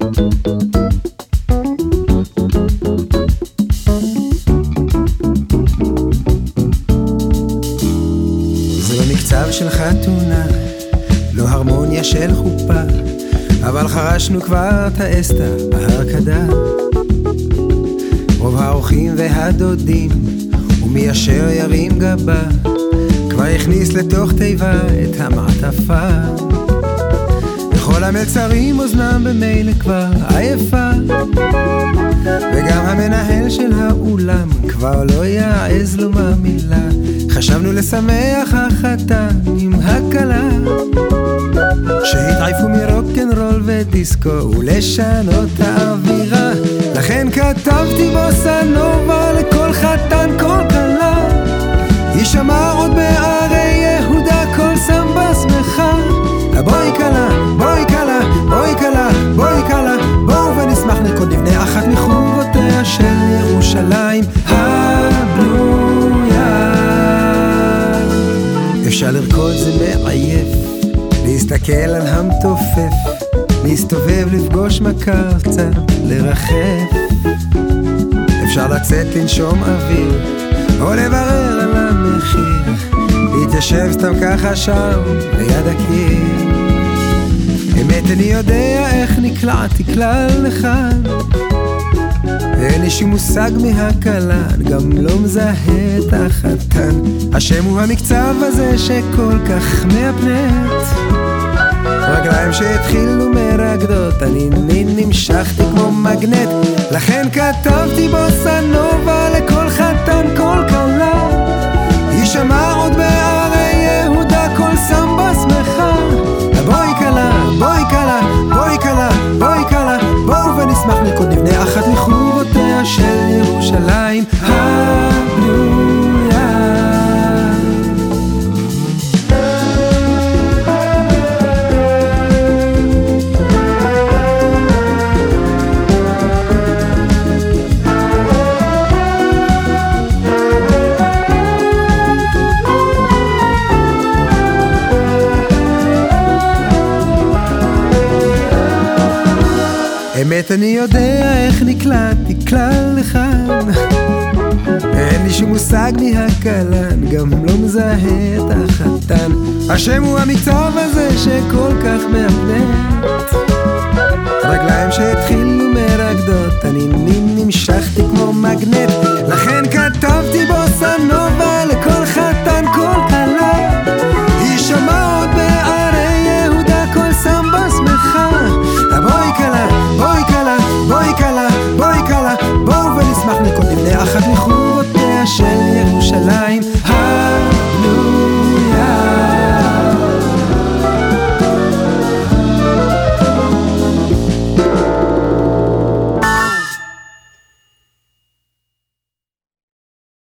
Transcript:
זה לא של חתונה, לא הרמוניה של חופה, אבל חרשנו כבר את האסתא בהרקדה. רוב האורחים והדודים, ומי אשר ירים גבה, כבר הכניס לתוך תיבה את המעטפה. וכל המלצרים אוזנם במילא כבר עייפה, וגם המנהל של האולם כבר לא יעז לומר מילה. חשבנו לשמח החתן עם הכלה שהתעייפו מרוקנרול ודיסקו ולשנות האווירה לכן כתבתי בוסה אפשר לרקוד זה מעייף, להסתכל על המתופף, להסתובב לפגוש מכר קצת, לרחף. אפשר לצאת לנשום אוויר, או לברר על המחיר, להתיישב סתם ככה שם, ליד הקיר. אמת אני יודע איך נקלעתי כלל לכאן אין לי שום מושג מהכלה, גם לא מזהה את החתן. השם הוא המקצב הזה שכל כך מהפנט. רגליים שהתחילו מרקדות, אני נמשכתי כמו מגנט. לכן כתבתי בוסה נובה לכל חתן, כל כלה. יישמע עוד אמת אני יודע איך נקלעתי כלל לכאן. אין לי שום מושג מהכלן, גם לא מזהה את החתן. השם הוא המקצב הזה שכל כך מהפנט רגליים שהתחילו מרקדות, אני נמשכתי כמו מגנט